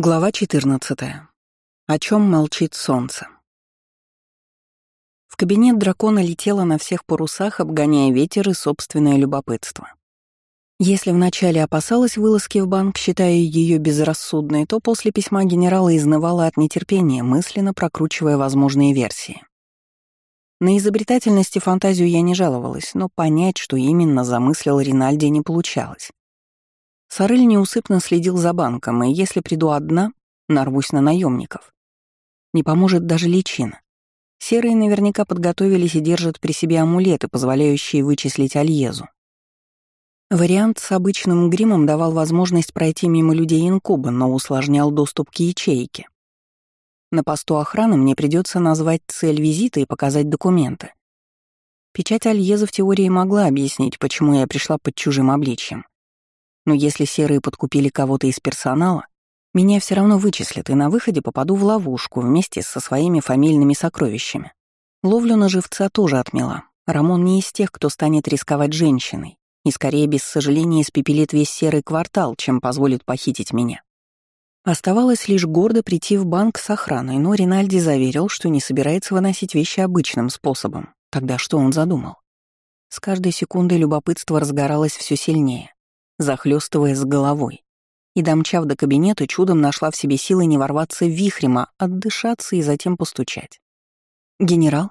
Глава 14. О чем молчит солнце. В кабинет дракона летела на всех парусах, обгоняя ветер и собственное любопытство. Если вначале опасалась вылазки в банк, считая ее безрассудной, то после письма генерала изнывала от нетерпения, мысленно прокручивая возможные версии. На изобретательность и фантазию я не жаловалась, но понять, что именно замыслил Ринальди, не получалось. Сарыль неусыпно следил за банком, и если приду одна, нарвусь на наемников. Не поможет даже личина. Серые наверняка подготовились и держат при себе амулеты, позволяющие вычислить Альезу. Вариант с обычным гримом давал возможность пройти мимо людей инкуба, но усложнял доступ к ячейке. На посту охраны мне придется назвать цель визита и показать документы. Печать Альеза в теории могла объяснить, почему я пришла под чужим обличьем. Но если серые подкупили кого-то из персонала, меня все равно вычислят, и на выходе попаду в ловушку вместе со своими фамильными сокровищами. Ловлю на живца тоже отмела. Рамон не из тех, кто станет рисковать женщиной, и скорее без сожаления испепелит весь серый квартал, чем позволит похитить меня. Оставалось лишь гордо прийти в банк с охраной, но Ринальди заверил, что не собирается выносить вещи обычным способом. Тогда что он задумал? С каждой секундой любопытство разгоралось все сильнее захлестывая с головой. И, домчав до кабинета, чудом нашла в себе силы не ворваться вихрем, а отдышаться и затем постучать. «Генерал?»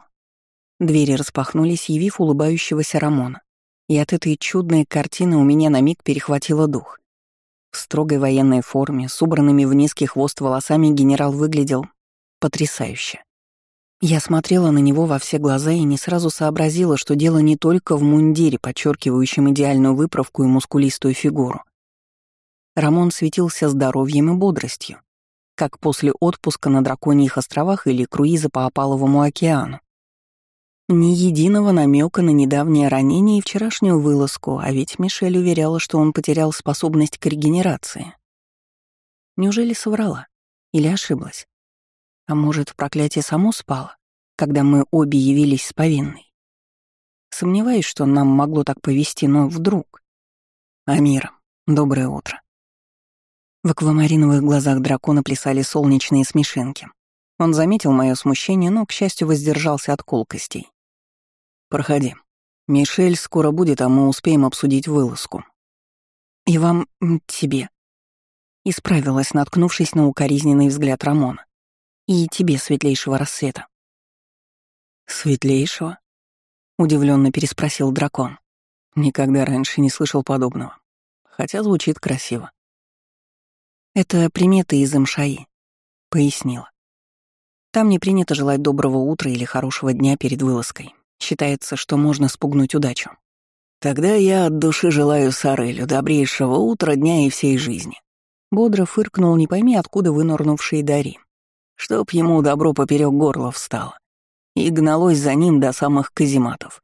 Двери распахнулись, явив улыбающегося Рамона. И от этой чудной картины у меня на миг перехватило дух. В строгой военной форме, с убранными в низкий хвост волосами, генерал выглядел потрясающе. Я смотрела на него во все глаза и не сразу сообразила, что дело не только в мундире, подчеркивающем идеальную выправку и мускулистую фигуру. Рамон светился здоровьем и бодростью, как после отпуска на Драконьих островах или круиза по Опаловому океану. Ни единого намека на недавнее ранение и вчерашнюю вылазку, а ведь Мишель уверяла, что он потерял способность к регенерации. Неужели соврала? Или ошиблась? А может, проклятие само спало, когда мы обе явились с повинной? Сомневаюсь, что нам могло так повести, но вдруг... Амира, доброе утро. В аквамариновых глазах дракона плясали солнечные смешинки. Он заметил мое смущение, но, к счастью, воздержался от колкостей. «Проходи. Мишель скоро будет, а мы успеем обсудить вылазку». «И вам... тебе...» Исправилась, наткнувшись на укоризненный взгляд Рамона. И тебе светлейшего рассвета. Светлейшего? Удивленно переспросил дракон. Никогда раньше не слышал подобного. Хотя звучит красиво. Это приметы из Имшаи, пояснила. Там не принято желать доброго утра или хорошего дня перед вылазкой. Считается, что можно спугнуть удачу. Тогда я от души желаю Сарелю добрейшего утра, дня и всей жизни. Бодро фыркнул, не пойми, откуда вынырнувший Дари чтоб ему добро поперек горла встало, и гналось за ним до самых казематов.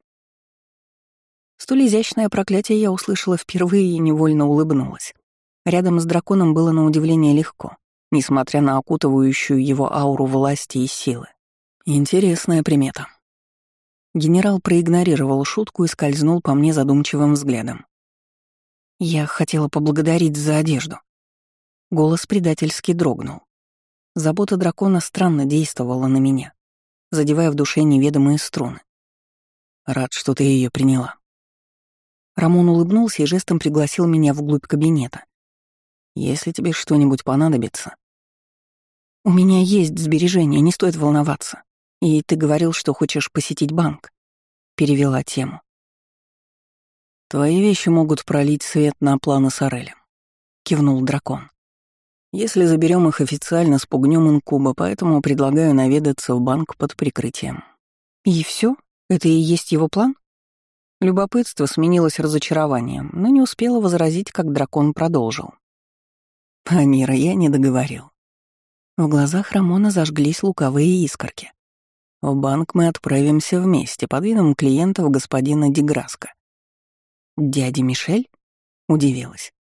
Столь изящное проклятие я услышала впервые и невольно улыбнулась. Рядом с драконом было на удивление легко, несмотря на окутывающую его ауру власти и силы. Интересная примета. Генерал проигнорировал шутку и скользнул по мне задумчивым взглядом. Я хотела поблагодарить за одежду. Голос предательски дрогнул. Забота дракона странно действовала на меня, задевая в душе неведомые струны. Рад, что ты ее приняла. Рамон улыбнулся и жестом пригласил меня вглубь кабинета. Если тебе что-нибудь понадобится. У меня есть сбережения, не стоит волноваться. И ты говорил, что хочешь посетить банк. Перевела тему. Твои вещи могут пролить свет на планы Сореля. Кивнул дракон. Если заберем их официально, спугнем инкуба, поэтому предлагаю наведаться в банк под прикрытием. И все? Это и есть его план? Любопытство сменилось разочарованием, но не успела возразить, как дракон продолжил. Амира, я не договорил. В глазах Рамона зажглись луковые искорки. В банк мы отправимся вместе под видом клиентов господина Деграска. «Дядя Мишель?» — удивилась.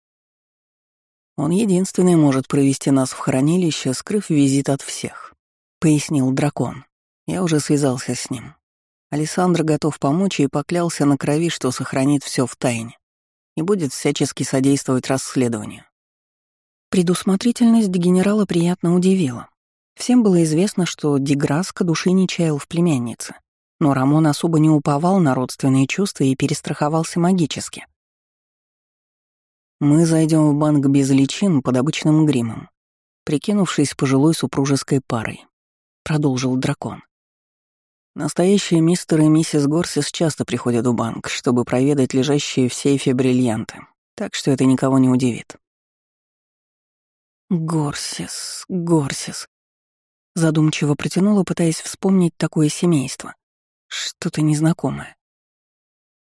Он единственный может провести нас в хранилище, скрыв визит от всех», — пояснил дракон. Я уже связался с ним. Александр готов помочь и поклялся на крови, что сохранит все в тайне и будет всячески содействовать расследованию. Предусмотрительность генерала приятно удивила. Всем было известно, что Деграска души не чаял в племяннице, но Рамон особо не уповал на родственные чувства и перестраховался магически. «Мы зайдем в банк без личин под обычным гримом, прикинувшись пожилой супружеской парой», — продолжил дракон. Настоящие мистер и миссис Горсис часто приходят в банк, чтобы проведать лежащие в сейфе бриллианты, так что это никого не удивит. Горсис, Горсис. Задумчиво протянула, пытаясь вспомнить такое семейство. Что-то незнакомое.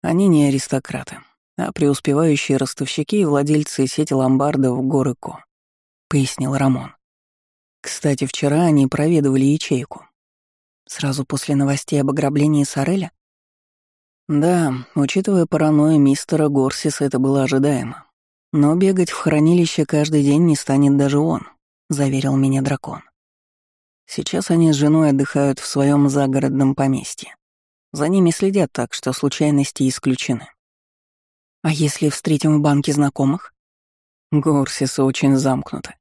Они не аристократы, а преуспевающие ростовщики и владельцы сети ломбардов горы Ко, пояснил Рамон. Кстати, вчера они проведывали ячейку, Сразу после новостей об ограблении Сареля? Да, учитывая паранойю мистера Горсиса, это было ожидаемо. Но бегать в хранилище каждый день не станет даже он, заверил меня дракон. Сейчас они с женой отдыхают в своем загородном поместье. За ними следят так, что случайности исключены. А если встретим в банке знакомых? Горсисы очень замкнуты.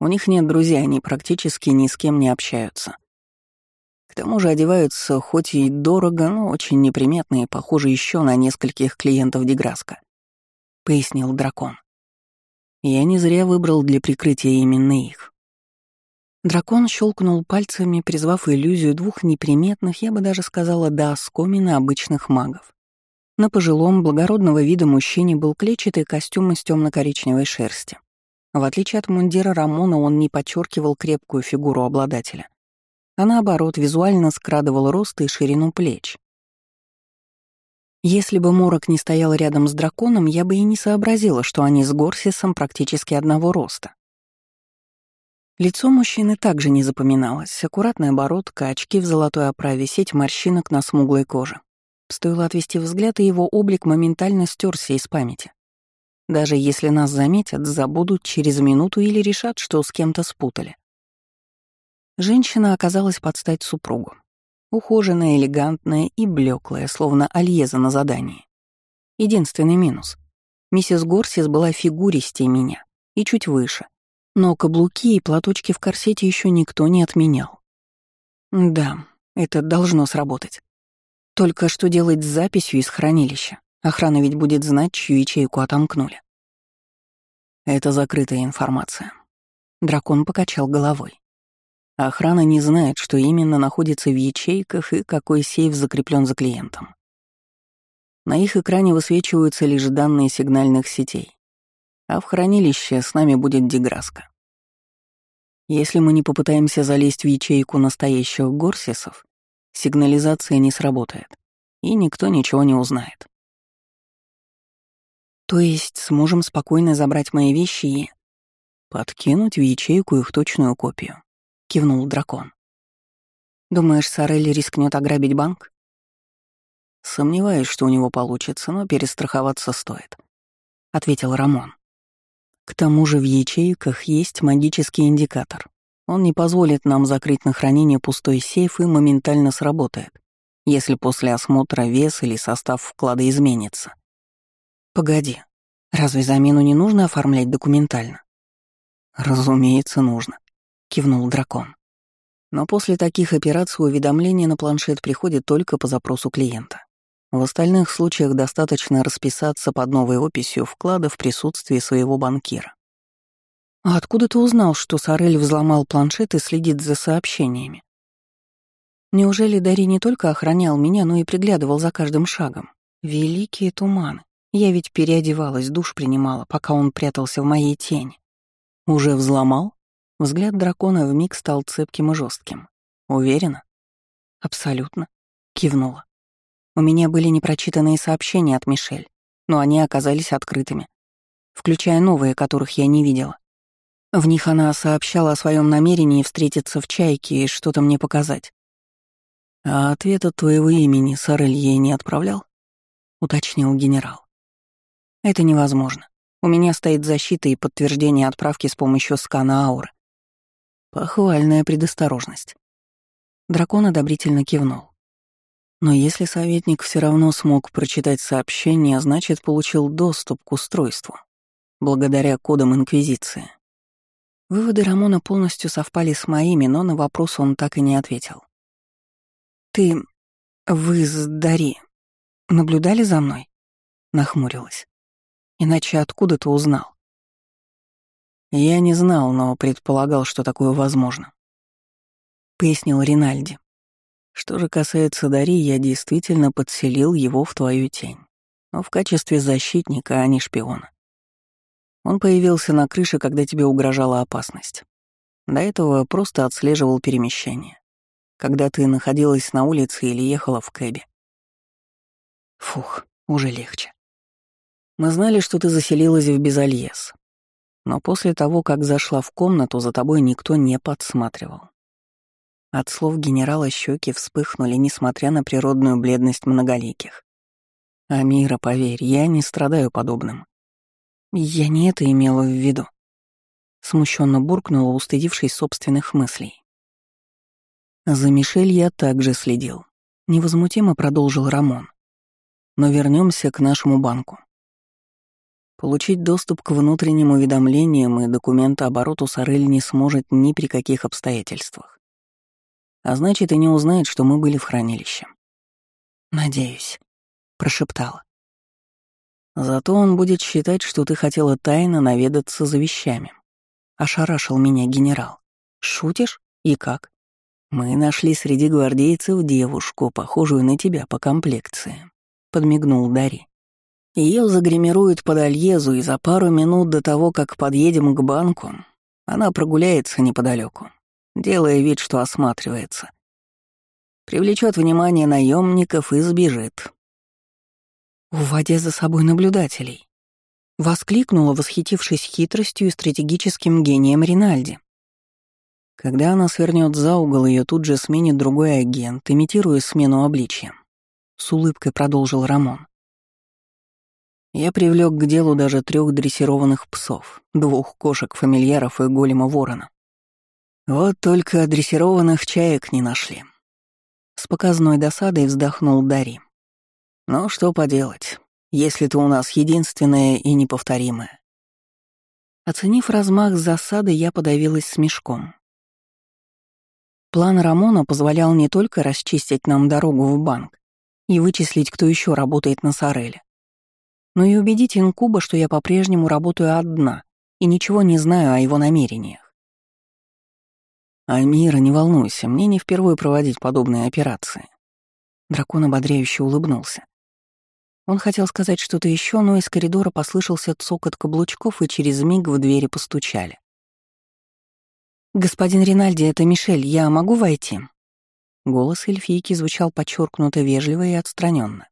У них нет друзей, они практически ни с кем не общаются. К тому же одеваются хоть и дорого, но очень неприметные, похожи еще на нескольких клиентов Деграска, — пояснил дракон. Я не зря выбрал для прикрытия именно их. Дракон щелкнул пальцами, призвав иллюзию двух неприметных, я бы даже сказала, до оскомина обычных магов. На пожилом, благородного вида мужчине был клетчатый костюм из темно-коричневой шерсти. В отличие от мундира Рамона, он не подчеркивал крепкую фигуру обладателя а наоборот визуально скрадывал рост и ширину плеч. Если бы Морок не стоял рядом с драконом, я бы и не сообразила, что они с Горсисом практически одного роста. Лицо мужчины также не запоминалось. Аккуратная бородка, очки в золотой оправе, сеть морщинок на смуглой коже. Стоило отвести взгляд, и его облик моментально стерся из памяти. Даже если нас заметят, забудут через минуту или решат, что с кем-то спутали. Женщина оказалась под стать супругу. Ухоженная, элегантная и блеклая, словно Альеза на задании. Единственный минус. Миссис Горсис была фигуристей меня и чуть выше. Но каблуки и платочки в корсете еще никто не отменял. Да, это должно сработать. Только что делать с записью из хранилища? Охрана ведь будет знать, чью ячейку отомкнули. Это закрытая информация. Дракон покачал головой. Охрана не знает, что именно находится в ячейках и какой сейф закреплен за клиентом. На их экране высвечиваются лишь данные сигнальных сетей, а в хранилище с нами будет деграска. Если мы не попытаемся залезть в ячейку настоящих горсисов, сигнализация не сработает, и никто ничего не узнает. То есть сможем спокойно забрать мои вещи и... Подкинуть в ячейку их точную копию. — кивнул дракон. «Думаешь, Сорель рискнет ограбить банк?» «Сомневаюсь, что у него получится, но перестраховаться стоит», — ответил Рамон. «К тому же в ячейках есть магический индикатор. Он не позволит нам закрыть на хранение пустой сейф и моментально сработает, если после осмотра вес или состав вклада изменится». «Погоди, разве замену не нужно оформлять документально?» «Разумеется, нужно. — кивнул дракон. Но после таких операций уведомление на планшет приходит только по запросу клиента. В остальных случаях достаточно расписаться под новой описью вклада в присутствии своего банкира. «А откуда ты узнал, что Сорель взломал планшет и следит за сообщениями?» Неужели Дари не только охранял меня, но и приглядывал за каждым шагом? Великие туманы. Я ведь переодевалась, душ принимала, пока он прятался в моей тени. Уже взломал? Взгляд дракона вмиг стал цепким и жестким. Уверена? Абсолютно. Кивнула. У меня были непрочитанные сообщения от Мишель, но они оказались открытыми, включая новые, которых я не видела. В них она сообщала о своем намерении встретиться в чайке и что-то мне показать. «А ответа твоего имени Сарель ей не отправлял?» — уточнил генерал. «Это невозможно. У меня стоит защита и подтверждение отправки с помощью скана ауры. Похвальная предосторожность. Дракон одобрительно кивнул. Но если советник все равно смог прочитать сообщение, значит, получил доступ к устройству, благодаря кодам Инквизиции. Выводы Рамона полностью совпали с моими, но на вопрос он так и не ответил. «Ты... вы с Дари наблюдали за мной?» Нахмурилась. «Иначе откуда ты узнал?» «Я не знал, но предполагал, что такое возможно», — пояснил Ринальди. «Что же касается Дари, я действительно подселил его в твою тень, но в качестве защитника, а не шпиона. Он появился на крыше, когда тебе угрожала опасность. До этого просто отслеживал перемещение, когда ты находилась на улице или ехала в кэбе. Фух, уже легче. Мы знали, что ты заселилась в Безальес, но после того, как зашла в комнату, за тобой никто не подсматривал. От слов генерала щеки вспыхнули, несмотря на природную бледность многоликих. «Амира, поверь, я не страдаю подобным. Я не это имела в виду. Смущенно буркнула, устыдившись собственных мыслей. За Мишель я также следил. Невозмутимо продолжил Рамон. Но вернемся к нашему банку. Получить доступ к внутренним уведомлениям и документообороту Сорель не сможет ни при каких обстоятельствах. А значит, и не узнает, что мы были в хранилище. «Надеюсь», — прошептала. Зато он будет считать, что ты хотела тайно наведаться за вещами. Ошарашил меня генерал. Шутишь? И как? Мы нашли среди гвардейцев девушку, похожую на тебя по комплекции. Подмигнул Дари. Ее загримируют под Альезу, и за пару минут до того, как подъедем к банку, она прогуляется неподалеку, делая вид, что осматривается. Привлечет внимание наемников и сбежит уводя за собой наблюдателей. Воскликнула, восхитившись хитростью и стратегическим гением Ринальди. Когда она свернет за угол, ее тут же сменит другой агент, имитируя смену обличья. С улыбкой продолжил Рамон. Я привлек к делу даже трех дрессированных псов, двух кошек-фамильяров и голема ворона. Вот только дрессированных чаек не нашли. С показной досадой вздохнул Дари. Но что поделать, если ты у нас единственная и неповторимая. Оценив размах засады, я подавилась смешком. План Рамона позволял не только расчистить нам дорогу в банк и вычислить, кто еще работает на Сореле, но и убедить Инкуба, что я по-прежнему работаю одна и ничего не знаю о его намерениях. «Амира, не волнуйся, мне не впервые проводить подобные операции». Дракон ободряюще улыбнулся. Он хотел сказать что-то еще, но из коридора послышался цокот каблучков, и через миг в двери постучали. «Господин Ринальди, это Мишель, я могу войти?» Голос эльфийки звучал подчеркнуто вежливо и отстраненно.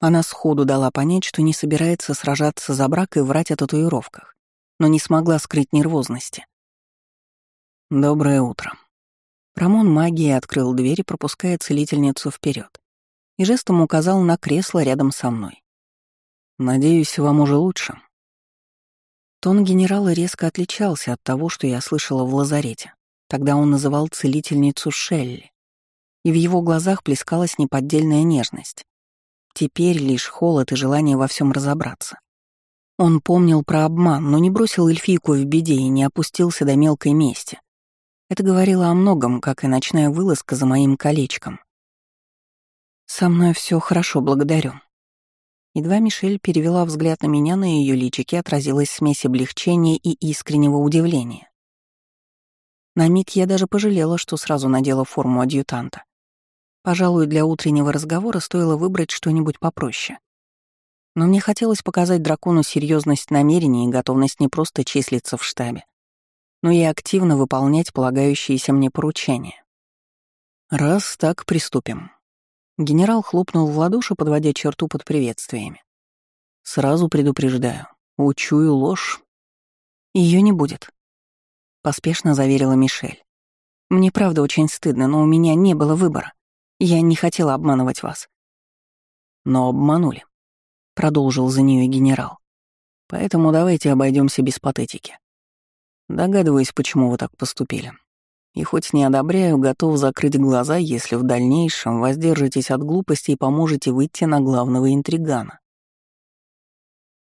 Она сходу дала понять, что не собирается сражаться за брак и врать о татуировках, но не смогла скрыть нервозности. «Доброе утро». Рамон магией открыл дверь, пропуская целительницу вперед и жестом указал на кресло рядом со мной. «Надеюсь, вам уже лучше». Тон генерала резко отличался от того, что я слышала в лазарете. Тогда он называл целительницу Шелли, и в его глазах плескалась неподдельная нежность. Теперь лишь холод и желание во всем разобраться. Он помнил про обман, но не бросил эльфийку в беде и не опустился до мелкой мести. Это говорило о многом, как и ночная вылазка за моим колечком. «Со мной все хорошо, благодарю». Едва Мишель перевела взгляд на меня, на ее личике отразилась смесь облегчения и искреннего удивления. На миг я даже пожалела, что сразу надела форму адъютанта. Пожалуй, для утреннего разговора стоило выбрать что-нибудь попроще. Но мне хотелось показать дракону серьезность намерений и готовность не просто числиться в штабе, но и активно выполнять полагающиеся мне поручения. «Раз так, приступим», Генерал хлопнул в ладоши, подводя черту под приветствиями. «Сразу предупреждаю, учую ложь. Ее не будет», — поспешно заверила Мишель. «Мне правда очень стыдно, но у меня не было выбора. Я не хотела обманывать вас». «Но обманули», — продолжил за нее генерал. «Поэтому давайте обойдемся без патетики. Догадываюсь, почему вы так поступили. И хоть не одобряю, готов закрыть глаза, если в дальнейшем воздержитесь от глупости и поможете выйти на главного интригана.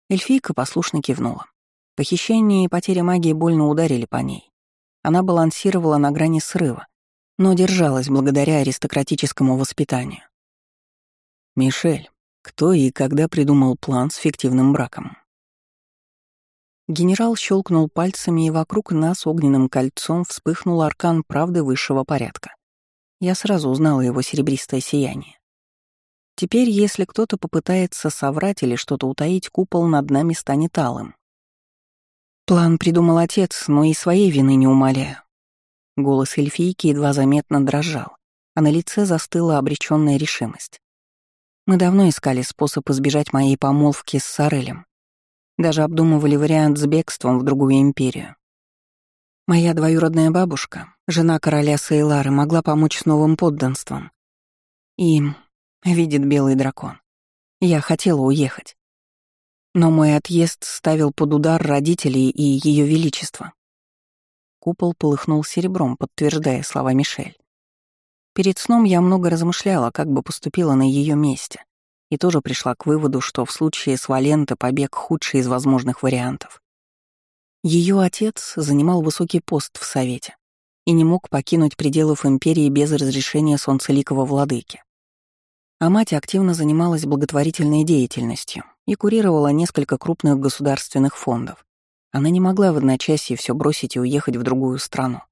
Эльфийка послушно кивнула. Похищение и потеря магии больно ударили по ней. Она балансировала на грани срыва, но держалась благодаря аристократическому воспитанию. «Мишель, кто и когда придумал план с фиктивным браком?» Генерал щелкнул пальцами, и вокруг нас огненным кольцом вспыхнул аркан правды высшего порядка. Я сразу узнала его серебристое сияние. Теперь, если кто-то попытается соврать или что-то утаить, купол над нами станет алым. План придумал отец, но и своей вины не умоляю. Голос эльфийки едва заметно дрожал, а на лице застыла обречённая решимость. Мы давно искали способ избежать моей помолвки с Сарелем. Даже обдумывали вариант с бегством в другую империю. Моя двоюродная бабушка, жена короля Сейлары, могла помочь с новым подданством. Им видит белый дракон. Я хотела уехать. Но мой отъезд ставил под удар родителей и ее величество. Купол полыхнул серебром, подтверждая слова Мишель. Перед сном я много размышляла, как бы поступила на ее месте и тоже пришла к выводу, что в случае с Валенто побег худший из возможных вариантов. Ее отец занимал высокий пост в Совете и не мог покинуть пределов империи без разрешения солнцеликого владыки. А мать активно занималась благотворительной деятельностью и курировала несколько крупных государственных фондов. Она не могла в одночасье все бросить и уехать в другую страну.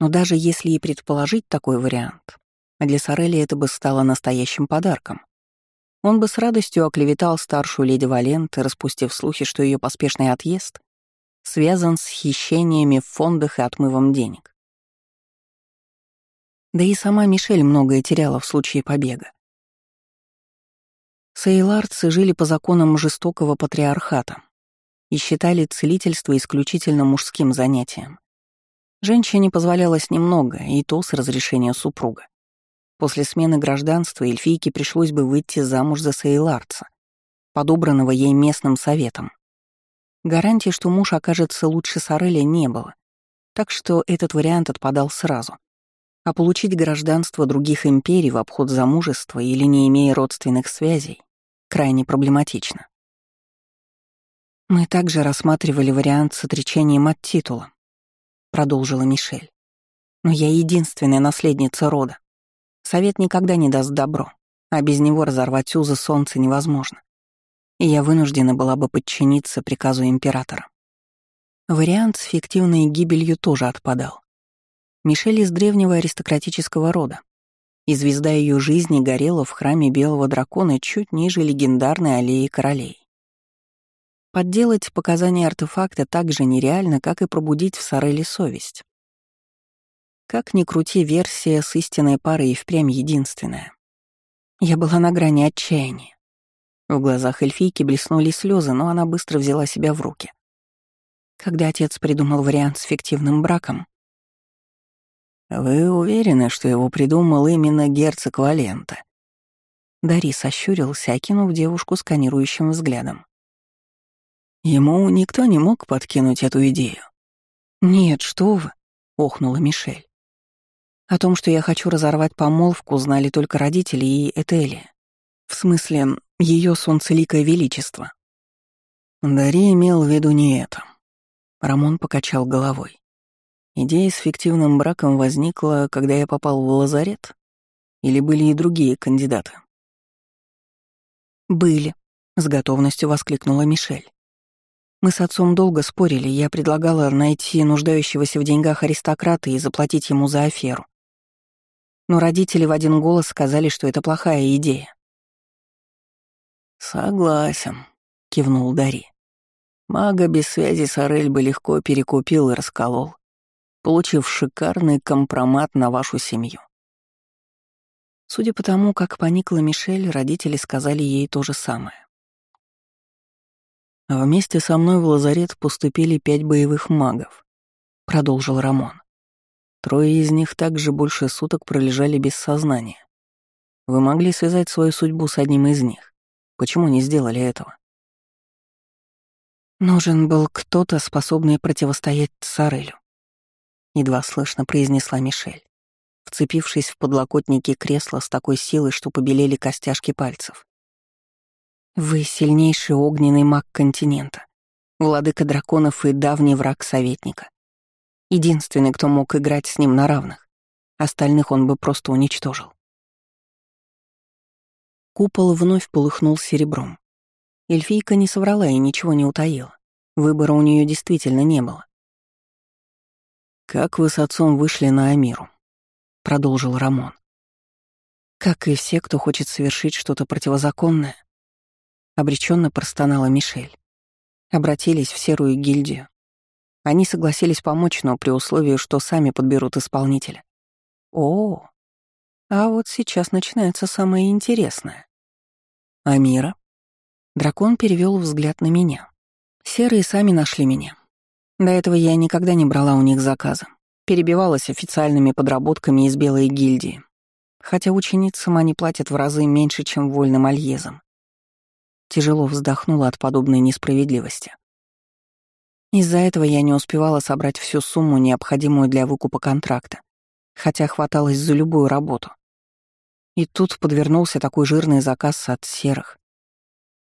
Но даже если и предположить такой вариант, для Сорели это бы стало настоящим подарком. Он бы с радостью оклеветал старшую леди Валент, распустив слухи, что ее поспешный отъезд связан с хищениями в фондах и отмывом денег. Да и сама Мишель многое теряла в случае побега. Сейлардцы жили по законам жестокого патриархата и считали целительство исключительно мужским занятием. Женщине позволялось немного, и то с разрешения супруга. После смены гражданства эльфийке пришлось бы выйти замуж за Сейларца, подобранного ей местным советом. Гарантии, что муж окажется лучше Сореля, не было, так что этот вариант отпадал сразу. А получить гражданство других империй в обход замужества или не имея родственных связей крайне проблематично. «Мы также рассматривали вариант с отречением от титула», — продолжила Мишель. «Но я единственная наследница рода. Совет никогда не даст добро, а без него разорвать узы солнца невозможно. И я вынуждена была бы подчиниться приказу императора. Вариант с фиктивной гибелью тоже отпадал. Мишель из древнего аристократического рода, и звезда ее жизни горела в храме Белого Дракона чуть ниже легендарной аллеи королей. Подделать показания артефакта так же нереально, как и пробудить в Сореле совесть. Как ни крути, версия с истинной парой и впрямь единственная. Я была на грани отчаяния. В глазах эльфийки блеснули слезы, но она быстро взяла себя в руки. Когда отец придумал вариант с фиктивным браком... «Вы уверены, что его придумал именно герцог Валента?» Дари сощурился, окинув девушку сканирующим взглядом. Ему никто не мог подкинуть эту идею. «Нет, что вы!» — охнула Мишель. О том, что я хочу разорвать помолвку, знали только родители и Этели. В смысле, ее солнцеликое величество. Дари имел в виду не это. Рамон покачал головой. Идея с фиктивным браком возникла, когда я попал в лазарет? Или были и другие кандидаты? «Были», — с готовностью воскликнула Мишель. Мы с отцом долго спорили, я предлагала найти нуждающегося в деньгах аристократа и заплатить ему за аферу но родители в один голос сказали, что это плохая идея. «Согласен», — кивнул Дари. Мага без связи с Орель бы легко перекупил и расколол, получив шикарный компромат на вашу семью. Судя по тому, как поникла Мишель, родители сказали ей то же самое. «Вместе со мной в лазарет поступили пять боевых магов», — продолжил Рамон. Трое из них также больше суток пролежали без сознания. Вы могли связать свою судьбу с одним из них. Почему не сделали этого? Нужен был кто-то, способный противостоять Сарелю. Едва слышно произнесла Мишель, вцепившись в подлокотники кресла с такой силой, что побелели костяшки пальцев. Вы сильнейший огненный маг континента. владыка драконов и давний враг советника. Единственный, кто мог играть с ним на равных. Остальных он бы просто уничтожил. Купол вновь полыхнул серебром. Эльфийка не соврала и ничего не утаила. Выбора у нее действительно не было. «Как вы с отцом вышли на Амиру?» — продолжил Рамон. «Как и все, кто хочет совершить что-то противозаконное», — обреченно простонала Мишель. Обратились в серую гильдию. Они согласились помочь, но при условии, что сами подберут исполнителя. О, а вот сейчас начинается самое интересное. Амира? Дракон перевел взгляд на меня. Серые сами нашли меня. До этого я никогда не брала у них заказа. Перебивалась официальными подработками из Белой гильдии. Хотя ученицам они платят в разы меньше, чем вольным альезам. Тяжело вздохнула от подобной несправедливости. Из-за этого я не успевала собрать всю сумму, необходимую для выкупа контракта, хотя хваталась за любую работу. И тут подвернулся такой жирный заказ от серых.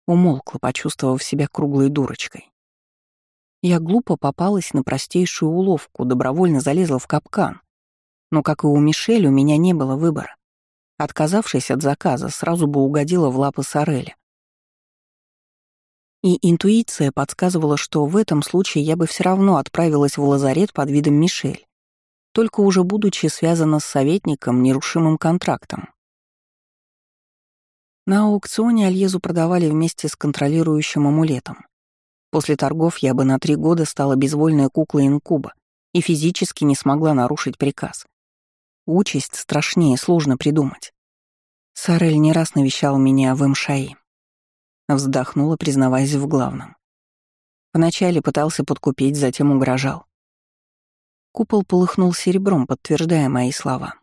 Умолкла, почувствовав себя круглой дурочкой. Я глупо попалась на простейшую уловку, добровольно залезла в капкан. Но, как и у Мишель, у меня не было выбора. Отказавшись от заказа, сразу бы угодила в лапы Сореля. И интуиция подсказывала, что в этом случае я бы все равно отправилась в лазарет под видом Мишель, только уже будучи связана с советником нерушимым контрактом. На аукционе Альезу продавали вместе с контролирующим амулетом. После торгов я бы на три года стала безвольной куклой инкуба и физически не смогла нарушить приказ. Участь страшнее, сложно придумать. Сарель не раз навещал меня в МШАИ. Вздохнула, признаваясь в главном. Вначале пытался подкупить, затем угрожал. Купол полыхнул серебром, подтверждая мои слова.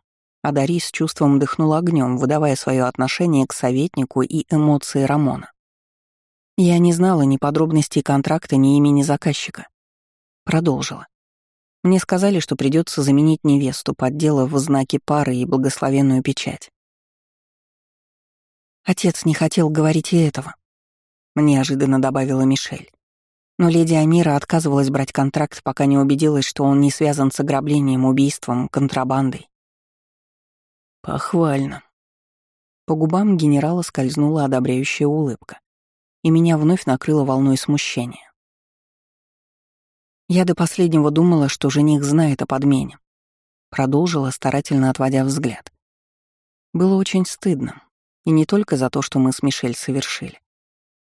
А Дари с чувством дыхнул огнем, выдавая свое отношение к советнику и эмоции Рамона. Я не знала ни подробностей контракта, ни имени заказчика. Продолжила. Мне сказали, что придется заменить невесту, подделав знаки пары и благословенную печать. Отец не хотел говорить и этого. — неожиданно добавила Мишель. Но леди Амира отказывалась брать контракт, пока не убедилась, что он не связан с ограблением, убийством, контрабандой. «Похвально». По губам генерала скользнула одобряющая улыбка, и меня вновь накрыло волной смущения. Я до последнего думала, что жених знает о подмене. Продолжила, старательно отводя взгляд. Было очень стыдно, и не только за то, что мы с Мишель совершили.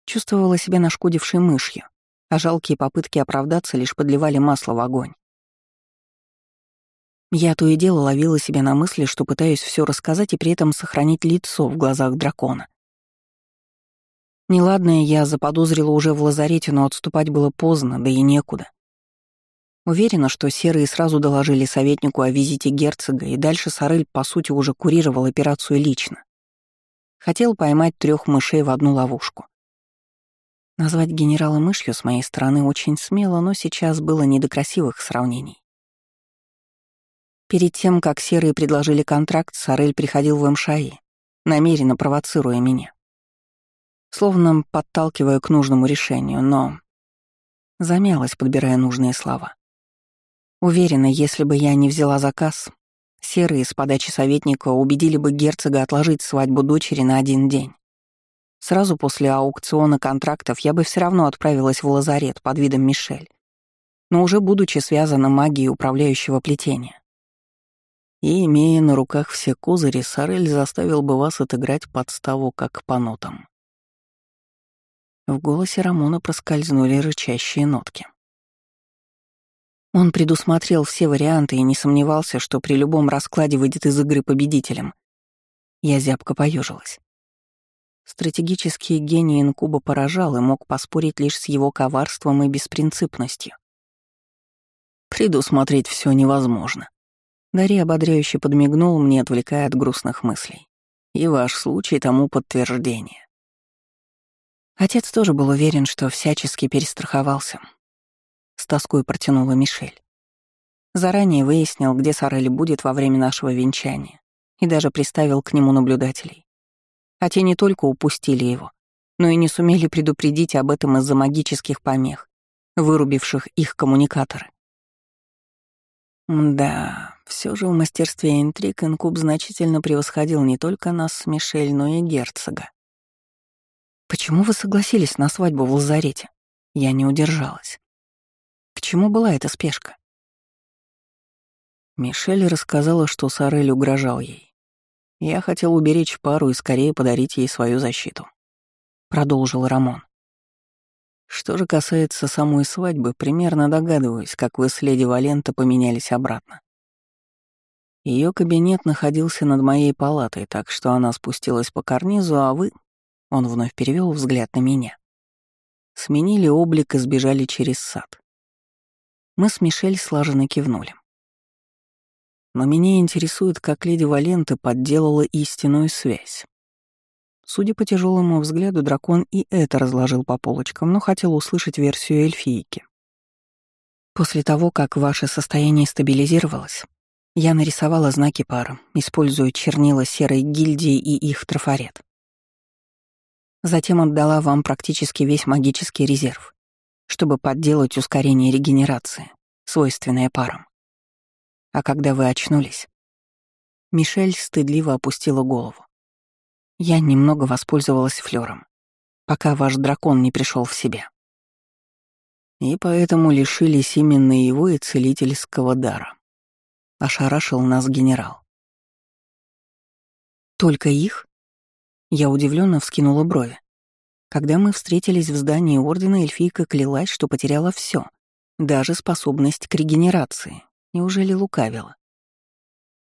Чувствовала себя нашкодившей мышью, а жалкие попытки оправдаться лишь подливали масло в огонь. Я то и дело ловила себя на мысли, что пытаюсь все рассказать и при этом сохранить лицо в глазах дракона. Неладное я заподозрила уже в лазарете, но отступать было поздно, да и некуда. Уверена, что серые сразу доложили советнику о визите герцога, и дальше Сарель, по сути, уже курировал операцию лично. Хотел поймать трех мышей в одну ловушку. Назвать генерала мышью с моей стороны очень смело, но сейчас было не до красивых сравнений. Перед тем, как серые предложили контракт, Сарель приходил в МШАИ, намеренно провоцируя меня. Словно подталкивая к нужному решению, но... Замялась, подбирая нужные слова. Уверена, если бы я не взяла заказ, серые с подачи советника убедили бы герцога отложить свадьбу дочери на один день. Сразу после аукциона контрактов я бы все равно отправилась в лазарет под видом Мишель, но уже будучи связана магией управляющего плетения. И, имея на руках все козыри, Сорель заставил бы вас отыграть подставу как по нотам. В голосе Рамона проскользнули рычащие нотки. Он предусмотрел все варианты и не сомневался, что при любом раскладе выйдет из игры победителем. Я зябко поежилась. Стратегический гений инкуба поражал и мог поспорить лишь с его коварством и беспринципностью. Предусмотреть все невозможно. Дарья ободряюще подмигнул мне, отвлекая от грустных мыслей. И ваш случай тому подтверждение. Отец тоже был уверен, что всячески перестраховался. С тоской протянула Мишель. Заранее выяснил, где Сарель будет во время нашего венчания, и даже приставил к нему наблюдателей а те не только упустили его, но и не сумели предупредить об этом из-за магических помех, вырубивших их коммуникаторы. Да, все же в мастерстве интриг Инкуб значительно превосходил не только нас с Мишель, но и герцога. «Почему вы согласились на свадьбу в лазарете?» Я не удержалась. К чему была эта спешка? Мишель рассказала, что Сарель угрожал ей. Я хотел уберечь пару и скорее подарить ей свою защиту. Продолжил Рамон. Что же касается самой свадьбы, примерно догадываюсь, как вы с леди Валента поменялись обратно. Ее кабинет находился над моей палатой, так что она спустилась по карнизу, а вы... Он вновь перевел взгляд на меня. Сменили облик и сбежали через сад. Мы с Мишель слаженно кивнули. Но меня интересует, как леди Валента подделала истинную связь. Судя по тяжелому взгляду, дракон и это разложил по полочкам, но хотел услышать версию эльфийки. После того, как ваше состояние стабилизировалось, я нарисовала знаки пары, используя чернила серой гильдии и их трафарет. Затем отдала вам практически весь магический резерв, чтобы подделать ускорение регенерации, свойственное парам. А когда вы очнулись, Мишель стыдливо опустила голову. Я немного воспользовалась флером, пока ваш дракон не пришел в себя. И поэтому лишились именно его и целительского дара. Ошарашил нас генерал. Только их? Я удивленно вскинула брови. Когда мы встретились в здании Ордена, эльфийка клялась, что потеряла все, даже способность к регенерации. Неужели лукавила?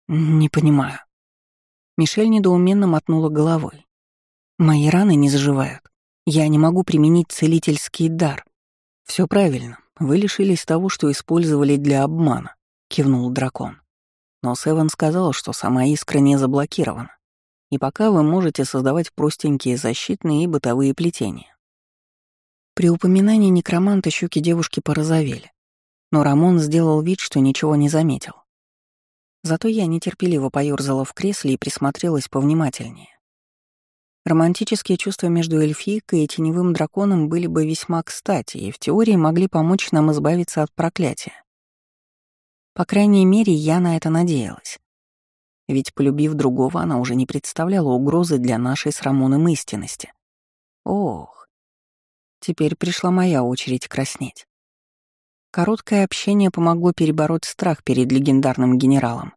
Не понимаю. Мишель недоуменно мотнула головой. «Мои раны не заживают. Я не могу применить целительский дар». Все правильно. Вы лишились того, что использовали для обмана», — кивнул дракон. Но Севен сказал, что сама искра не заблокирована. И пока вы можете создавать простенькие защитные и бытовые плетения. При упоминании некроманта щеки девушки порозовели. Но Рамон сделал вид, что ничего не заметил. Зато я нетерпеливо поёрзала в кресле и присмотрелась повнимательнее. Романтические чувства между эльфийкой и теневым драконом были бы весьма кстати и в теории могли помочь нам избавиться от проклятия. По крайней мере, я на это надеялась. Ведь, полюбив другого, она уже не представляла угрозы для нашей с Рамоном истинности. Ох, теперь пришла моя очередь краснеть. Короткое общение помогло перебороть страх перед легендарным генералом.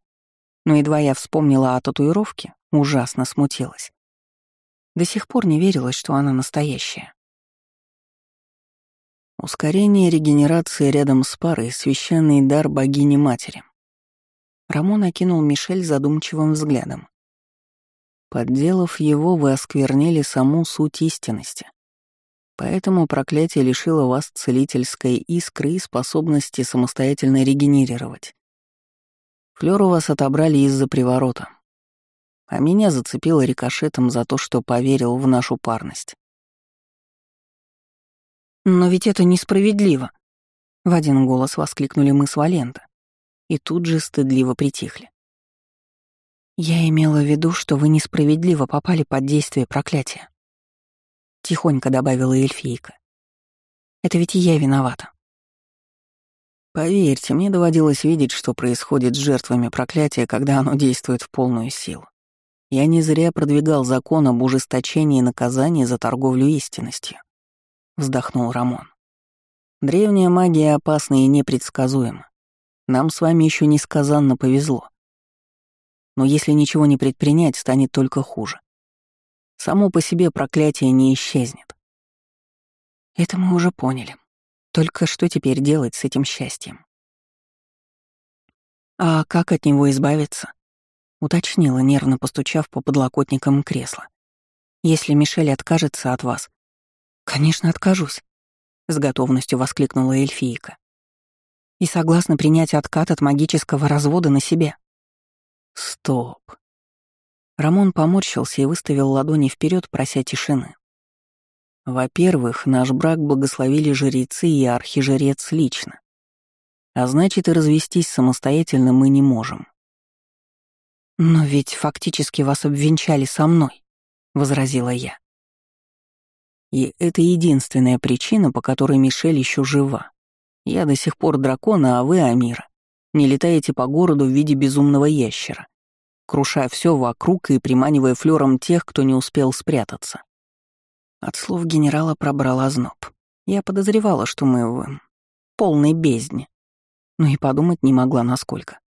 Но едва я вспомнила о татуировке, ужасно смутилась. До сих пор не верилось, что она настоящая. Ускорение регенерации рядом с парой — священный дар богини-матери. Рамон окинул Мишель задумчивым взглядом. Подделав его, вы осквернили саму суть истинности. Поэтому проклятие лишило вас целительской искры и способности самостоятельно регенерировать. Флёр у вас отобрали из-за приворота. А меня зацепило рикошетом за то, что поверил в нашу парность. «Но ведь это несправедливо!» — в один голос воскликнули мы с Валента. И тут же стыдливо притихли. «Я имела в виду, что вы несправедливо попали под действие проклятия», тихонько добавила эльфийка. Это ведь и я виновата. Поверьте, мне доводилось видеть, что происходит с жертвами проклятия, когда оно действует в полную силу. Я не зря продвигал закон об ужесточении наказаний за торговлю истинностью. Вздохнул Рамон. Древняя магия опасна и непредсказуема. Нам с вами еще несказанно повезло. Но если ничего не предпринять, станет только хуже. Само по себе проклятие не исчезнет. Это мы уже поняли. Только что теперь делать с этим счастьем? А как от него избавиться? Уточнила, нервно постучав по подлокотникам кресла. Если Мишель откажется от вас. Конечно, откажусь. С готовностью воскликнула эльфийка. И согласна принять откат от магического развода на себе. Стоп. Рамон поморщился и выставил ладони вперед, прося тишины. Во-первых, наш брак благословили жрецы и архижрец лично. А значит, и развестись самостоятельно мы не можем. «Но ведь фактически вас обвенчали со мной», — возразила я. И это единственная причина, по которой Мишель еще жива, Я до сих пор дракона, а вы, Амира, не летаете по городу в виде безумного ящера, крушая все вокруг и приманивая флером тех, кто не успел спрятаться. От слов генерала пробрал озноб. Я подозревала, что мы в полной бездне, но и подумать не могла, насколько.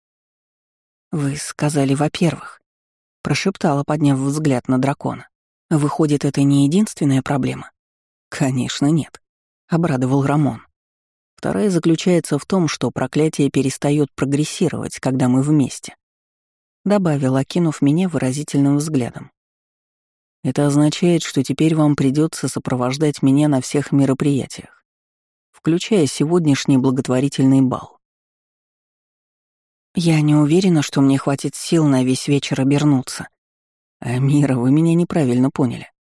«Вы сказали, во-первых», — прошептала, подняв взгляд на дракона. «Выходит, это не единственная проблема?» «Конечно, нет», — обрадовал Рамон. Вторая заключается в том, что проклятие перестает прогрессировать, когда мы вместе. Добавил, окинув меня выразительным взглядом. Это означает, что теперь вам придется сопровождать меня на всех мероприятиях, включая сегодняшний благотворительный бал. Я не уверена, что мне хватит сил на весь вечер обернуться. Амира, вы меня неправильно поняли.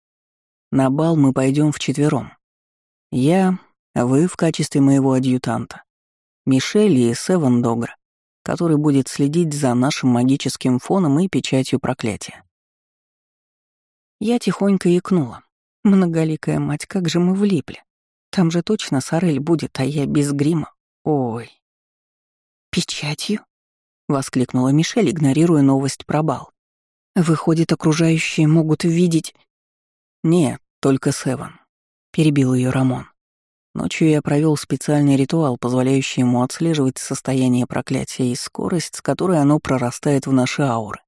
На бал мы пойдем вчетвером. Я, вы в качестве моего адъютанта, Мишель и Севен Догра, который будет следить за нашим магическим фоном и печатью проклятия. Я тихонько икнула. Многоликая мать, как же мы влипли. Там же точно Сорель будет, а я без грима. Ой. Печатью? — воскликнула Мишель, игнорируя новость про бал. «Выходит, окружающие могут видеть...» «Нет, только Севен», — перебил ее Рамон. Ночью я провел специальный ритуал, позволяющий ему отслеживать состояние проклятия и скорость, с которой оно прорастает в наши ауры.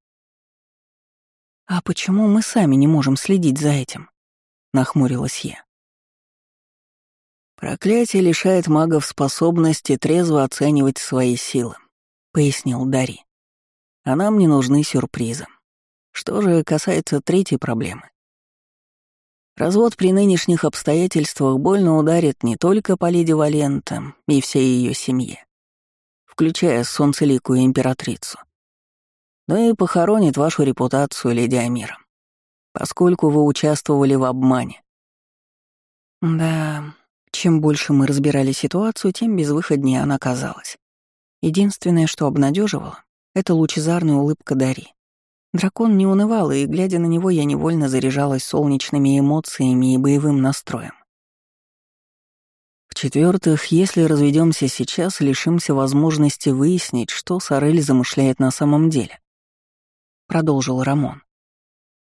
«А почему мы сами не можем следить за этим?» — нахмурилась я. Проклятие лишает магов способности трезво оценивать свои силы, — пояснил Дари. «А нам не нужны сюрпризы. Что же касается третьей проблемы. Развод при нынешних обстоятельствах больно ударит не только по леди Валента и всей ее семье, включая солнцеликую императрицу, но и похоронит вашу репутацию, леди Амира, поскольку вы участвовали в обмане. Да, чем больше мы разбирали ситуацию, тем безвыходнее она казалась. Единственное, что обнадеживало, это лучезарная улыбка Дари. Дракон не унывал, и, глядя на него, я невольно заряжалась солнечными эмоциями и боевым настроем. В-четвертых, если разведемся сейчас, лишимся возможности выяснить, что Сорель замышляет на самом деле. Продолжил Рамон.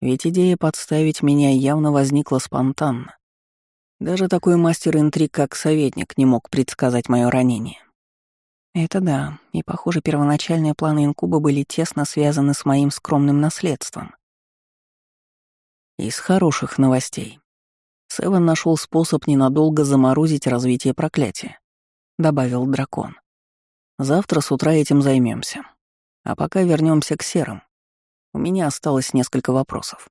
Ведь идея подставить меня явно возникла спонтанно. Даже такой мастер интриг, как советник, не мог предсказать мое ранение. Это да, и, похоже, первоначальные планы инкуба были тесно связаны с моим скромным наследством. Из хороших новостей. Севен нашел способ ненадолго заморозить развитие проклятия, добавил дракон. Завтра с утра этим займемся. А пока вернемся к серым. У меня осталось несколько вопросов.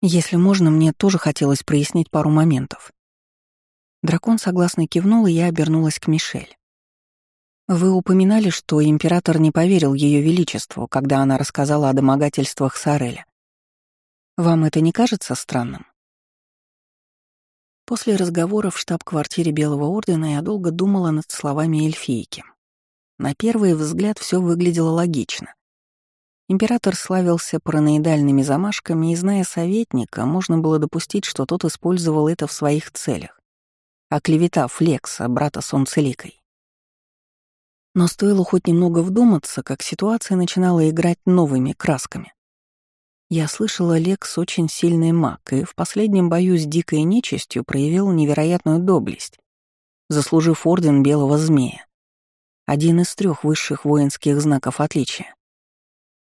Если можно, мне тоже хотелось прояснить пару моментов. Дракон согласно кивнул, и я обернулась к Мишель. «Вы упоминали, что император не поверил Ее Величеству, когда она рассказала о домогательствах Сареля. Вам это не кажется странным?» После разговора в штаб-квартире Белого Ордена я долго думала над словами эльфийки. На первый взгляд все выглядело логично. Император славился параноидальными замашками, и, зная советника, можно было допустить, что тот использовал это в своих целях оклеветав Лекса, брата Солнцеликой. Но стоило хоть немного вдуматься, как ситуация начинала играть новыми красками. Я слышала, Лекс очень сильный маг, и в последнем бою с дикой нечистью проявил невероятную доблесть, заслужив орден Белого Змея, один из трех высших воинских знаков отличия.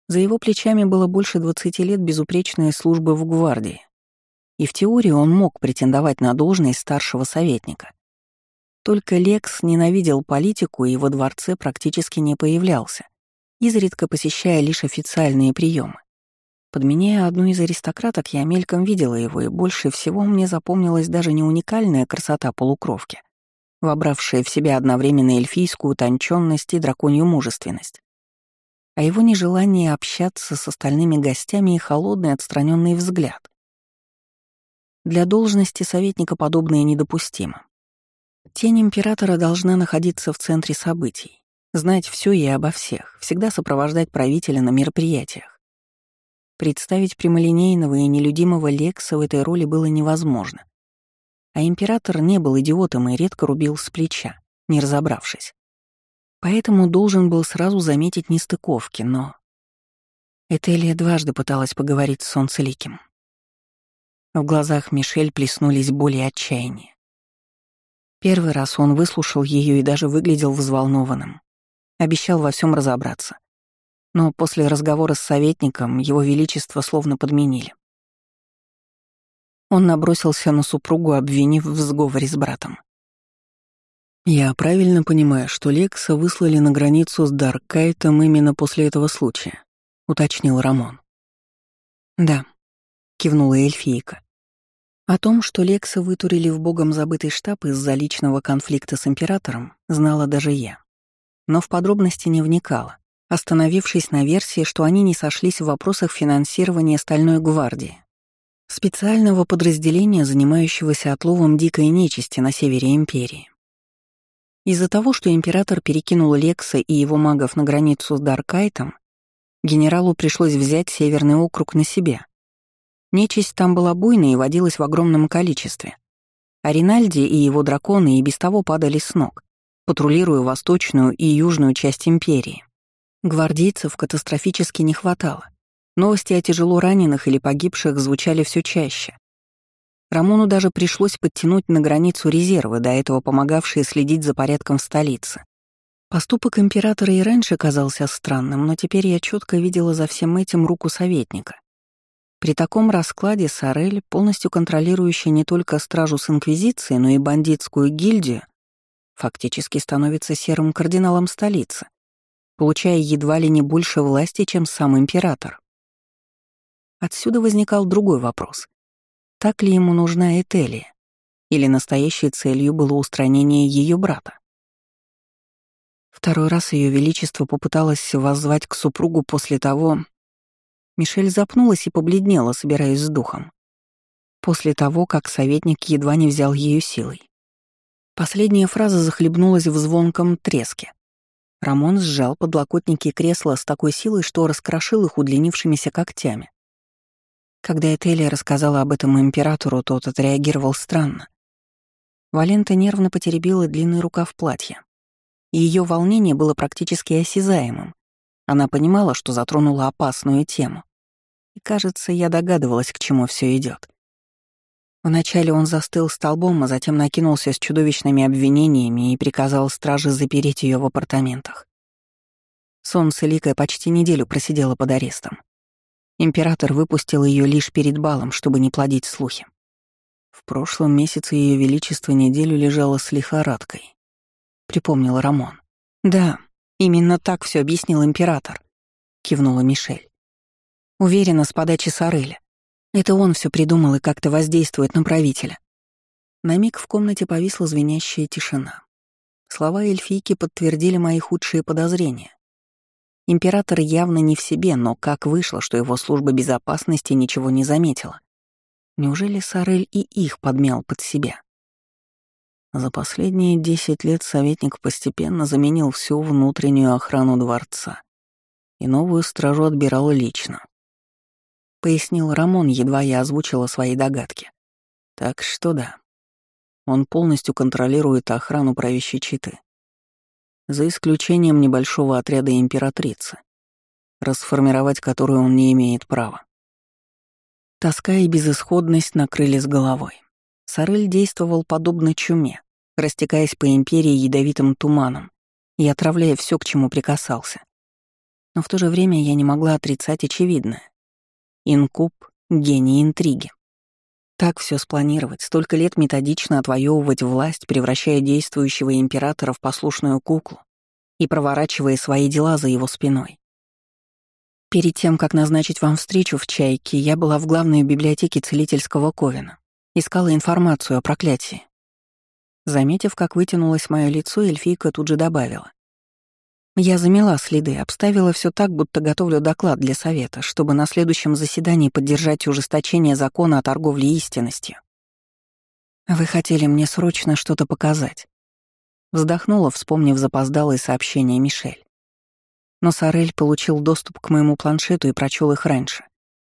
За его плечами было больше 20 лет безупречной службы в гвардии, и в теории он мог претендовать на должность старшего советника. Только Лекс ненавидел политику и во дворце практически не появлялся, изредка посещая лишь официальные приемы. Подменяя одну из аристократок, я мельком видела его, и больше всего мне запомнилась даже не уникальная красота полукровки, вобравшая в себя одновременно эльфийскую утонченность и драконью мужественность, а его нежелание общаться с остальными гостями и холодный отстраненный взгляд — для должности советника подобное недопустимо. Тень императора должна находиться в центре событий, знать все и обо всех, всегда сопровождать правителя на мероприятиях. Представить прямолинейного и нелюдимого Лекса в этой роли было невозможно. А император не был идиотом и редко рубил с плеча, не разобравшись. Поэтому должен был сразу заметить нестыковки, но... Этелия дважды пыталась поговорить с Солнцеликим. В глазах Мишель плеснулись боли и отчаяние. Первый раз он выслушал ее и даже выглядел взволнованным. Обещал во всем разобраться. Но после разговора с советником его величество словно подменили. Он набросился на супругу, обвинив в сговоре с братом. «Я правильно понимаю, что Лекса выслали на границу с Даркайтом именно после этого случая?» — уточнил Рамон. «Да», — кивнула эльфийка. О том, что Лекса вытурили в богом забытый штаб из-за личного конфликта с императором, знала даже я. Но в подробности не вникала, остановившись на версии, что они не сошлись в вопросах финансирования Стальной гвардии, специального подразделения, занимающегося отловом дикой нечисти на севере империи. Из-за того, что император перекинул Лекса и его магов на границу с Даркайтом, генералу пришлось взять Северный округ на себя, Нечисть там была буйной и водилась в огромном количестве. А Ринальди и его драконы и без того падали с ног, патрулируя восточную и южную часть империи. Гвардейцев катастрофически не хватало. Новости о тяжело раненых или погибших звучали все чаще. Рамону даже пришлось подтянуть на границу резервы, до этого помогавшие следить за порядком в столице. Поступок императора и раньше казался странным, но теперь я четко видела за всем этим руку советника. При таком раскладе Сорель, полностью контролирующая не только стражу с Инквизицией, но и бандитскую гильдию, фактически становится серым кардиналом столицы, получая едва ли не больше власти, чем сам император. Отсюда возникал другой вопрос. Так ли ему нужна Этелия? Или настоящей целью было устранение ее брата? Второй раз Ее Величество попыталось воззвать к супругу после того, Мишель запнулась и побледнела, собираясь с духом. После того, как советник едва не взял ее силой. Последняя фраза захлебнулась в звонком треске. Рамон сжал подлокотники кресла с такой силой, что раскрошил их удлинившимися когтями. Когда Этелия рассказала об этом императору, тот отреагировал странно. Валента нервно потеребила длинный рукав платья. Ее волнение было практически осязаемым. Она понимала, что затронула опасную тему. И, кажется, я догадывалась, к чему все идет. Вначале он застыл столбом, а затем накинулся с чудовищными обвинениями и приказал страже запереть ее в апартаментах. Солнце Ликая почти неделю просидела под арестом. Император выпустил ее лишь перед балом, чтобы не плодить слухи. В прошлом месяце ее величество неделю лежало с лихорадкой, припомнил Рамон. Да, именно так все объяснил император, кивнула Мишель. Уверена, с подачи Сареля. Это он все придумал и как-то воздействует на правителя. На миг в комнате повисла звенящая тишина. Слова эльфийки подтвердили мои худшие подозрения. Император явно не в себе, но как вышло, что его служба безопасности ничего не заметила? Неужели Сарель и их подмял под себя? За последние десять лет советник постепенно заменил всю внутреннюю охрану дворца и новую стражу отбирал лично. — пояснил Рамон, едва я озвучила свои догадки. «Так что да, он полностью контролирует охрану правящей читы. За исключением небольшого отряда императрицы, расформировать которую он не имеет права. Тоска и безысходность накрыли с головой. Сарель действовал подобно чуме, растекаясь по империи ядовитым туманом и отравляя все, к чему прикасался. Но в то же время я не могла отрицать очевидное. Инкуб — гений интриги. Так все спланировать, столько лет методично отвоевывать власть, превращая действующего императора в послушную куклу и проворачивая свои дела за его спиной. Перед тем, как назначить вам встречу в Чайке, я была в главной библиотеке целительского Ковина. Искала информацию о проклятии. Заметив, как вытянулось мое лицо, эльфийка тут же добавила. Я замела следы, обставила все так, будто готовлю доклад для совета, чтобы на следующем заседании поддержать ужесточение закона о торговле истинностью. Вы хотели мне срочно что-то показать. Вздохнула, вспомнив запоздалые сообщения Мишель. Но Сорель получил доступ к моему планшету и прочел их раньше,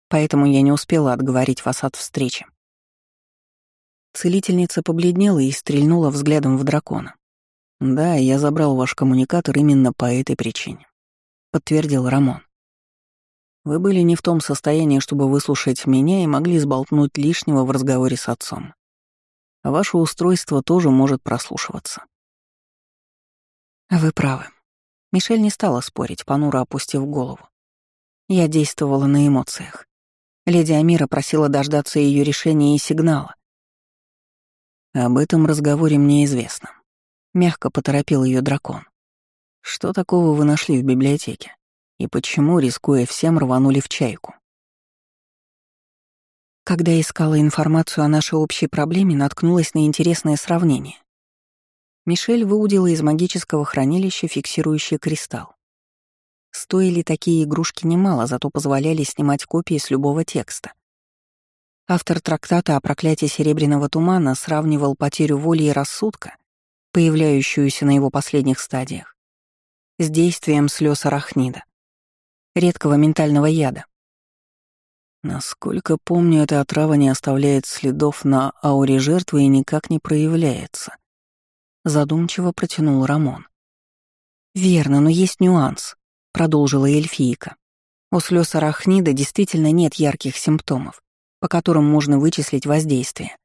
поэтому я не успела отговорить вас от встречи. Целительница побледнела и стрельнула взглядом в дракона. «Да, я забрал ваш коммуникатор именно по этой причине», — подтвердил Рамон. «Вы были не в том состоянии, чтобы выслушать меня и могли сболтнуть лишнего в разговоре с отцом. А ваше устройство тоже может прослушиваться». «Вы правы». Мишель не стала спорить, понуро опустив голову. Я действовала на эмоциях. Леди Амира просила дождаться ее решения и сигнала. Об этом разговоре мне известно. Мягко поторопил ее дракон. Что такого вы нашли в библиотеке? И почему, рискуя всем, рванули в чайку? Когда искала информацию о нашей общей проблеме, наткнулась на интересное сравнение. Мишель выудила из магического хранилища фиксирующий кристалл. Стоили такие игрушки немало, зато позволяли снимать копии с любого текста. Автор трактата о проклятии Серебряного тумана сравнивал потерю воли и рассудка появляющуюся на его последних стадиях, с действием слез арахнида, редкого ментального яда. Насколько помню, эта отрава не оставляет следов на ауре жертвы и никак не проявляется. Задумчиво протянул Рамон. «Верно, но есть нюанс», — продолжила эльфийка. «У слез арахнида действительно нет ярких симптомов, по которым можно вычислить воздействие.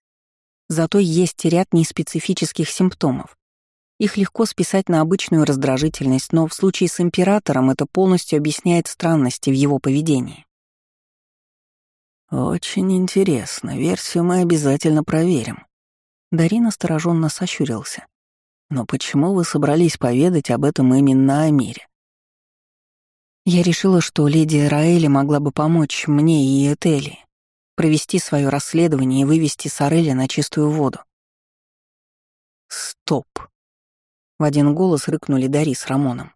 Зато есть ряд неспецифических симптомов. Их легко списать на обычную раздражительность, но в случае с императором это полностью объясняет странности в его поведении. «Очень интересно. Версию мы обязательно проверим». Дарин остороженно сощурился. «Но почему вы собрались поведать об этом именно о мире?» Я решила, что леди Раэли могла бы помочь мне и Этели провести свое расследование и вывести Сореля на чистую воду. Стоп. В один голос рыкнули Дари с Рамоном.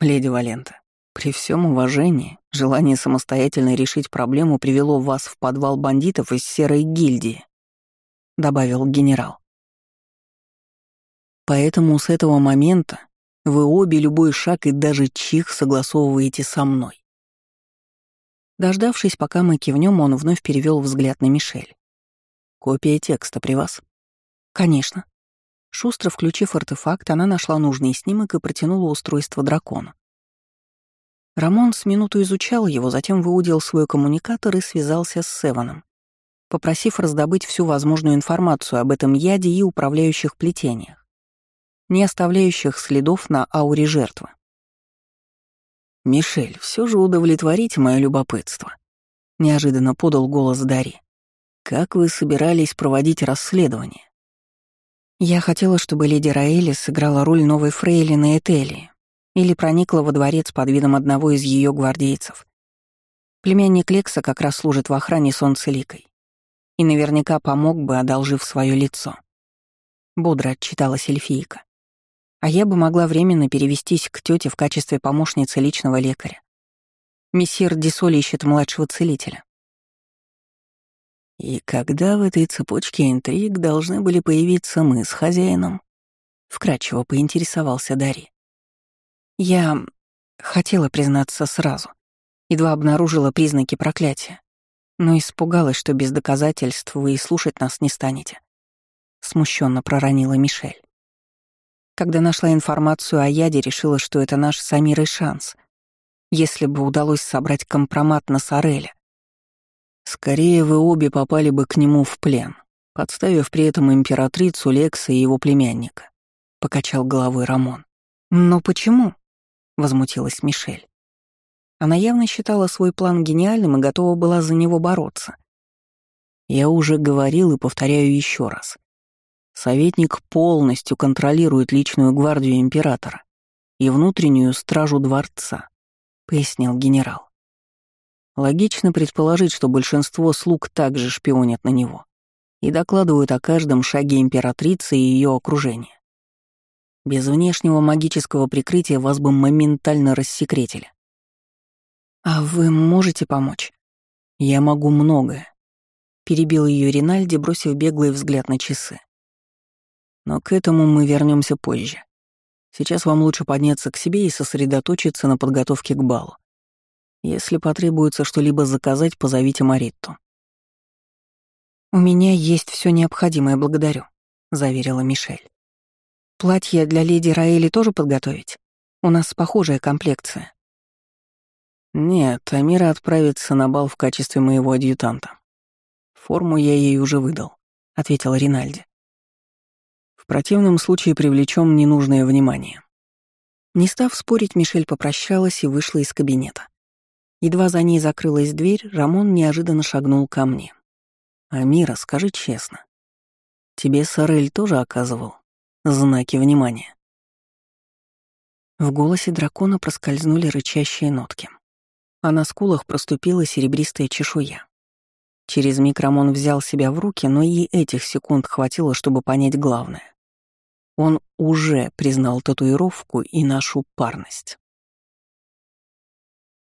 Леди Валента, при всем уважении, желание самостоятельно решить проблему привело вас в подвал бандитов из серой гильдии, добавил генерал. Поэтому с этого момента вы обе любой шаг и даже чих согласовываете со мной. Дождавшись, пока мы кивнем, он вновь перевел взгляд на Мишель. «Копия текста при вас?» «Конечно». Шустро включив артефакт, она нашла нужный снимок и протянула устройство дракону. Рамон с минуту изучал его, затем выудил свой коммуникатор и связался с Севаном, попросив раздобыть всю возможную информацию об этом яде и управляющих плетениях, не оставляющих следов на ауре жертвы. «Мишель, все же удовлетворите мое любопытство», — неожиданно подал голос Дари. «Как вы собирались проводить расследование?» «Я хотела, чтобы леди Раэли сыграла роль новой фрейлины Этелии или проникла во дворец под видом одного из ее гвардейцев. Племянник Лекса как раз служит в охране солнцеликой и наверняка помог бы, одолжив свое лицо. Бодро отчиталась эльфийка а я бы могла временно перевестись к тете в качестве помощницы личного лекаря. Мессир Дисоль ищет младшего целителя. И когда в этой цепочке интриг должны были появиться мы с хозяином? Вкратчиво поинтересовался Дари. Я хотела признаться сразу. Едва обнаружила признаки проклятия, но испугалась, что без доказательств вы и слушать нас не станете. Смущенно проронила Мишель. Когда нашла информацию о яде, решила, что это наш с Амирой шанс. Если бы удалось собрать компромат на Сареля. Скорее вы обе попали бы к нему в плен, подставив при этом императрицу Лекса и его племянника. Покачал головой Рамон. «Но почему?» — возмутилась Мишель. Она явно считала свой план гениальным и готова была за него бороться. Я уже говорил и повторяю еще раз. Советник полностью контролирует личную гвардию императора и внутреннюю стражу дворца, пояснил генерал. Логично предположить, что большинство слуг также шпионят на него и докладывают о каждом шаге императрицы и ее окружения. Без внешнего магического прикрытия вас бы моментально рассекретили. «А вы можете помочь?» «Я могу многое», — перебил ее Ринальди, бросив беглый взгляд на часы. Но к этому мы вернемся позже. Сейчас вам лучше подняться к себе и сосредоточиться на подготовке к балу. Если потребуется что-либо заказать, позовите Маритту. «У меня есть все необходимое, благодарю», — заверила Мишель. «Платье для леди Раэли тоже подготовить? У нас похожая комплекция». «Нет, Амира отправится на бал в качестве моего адъютанта. Форму я ей уже выдал», — ответила Ринальди. «В противном случае привлечем ненужное внимание». Не став спорить, Мишель попрощалась и вышла из кабинета. Едва за ней закрылась дверь, Рамон неожиданно шагнул ко мне. «Амира, скажи честно, тебе Сорель тоже оказывал знаки внимания?» В голосе дракона проскользнули рычащие нотки, а на скулах проступила серебристая чешуя. Через миг Рамон взял себя в руки, но и этих секунд хватило, чтобы понять главное. Он уже признал татуировку и нашу парность.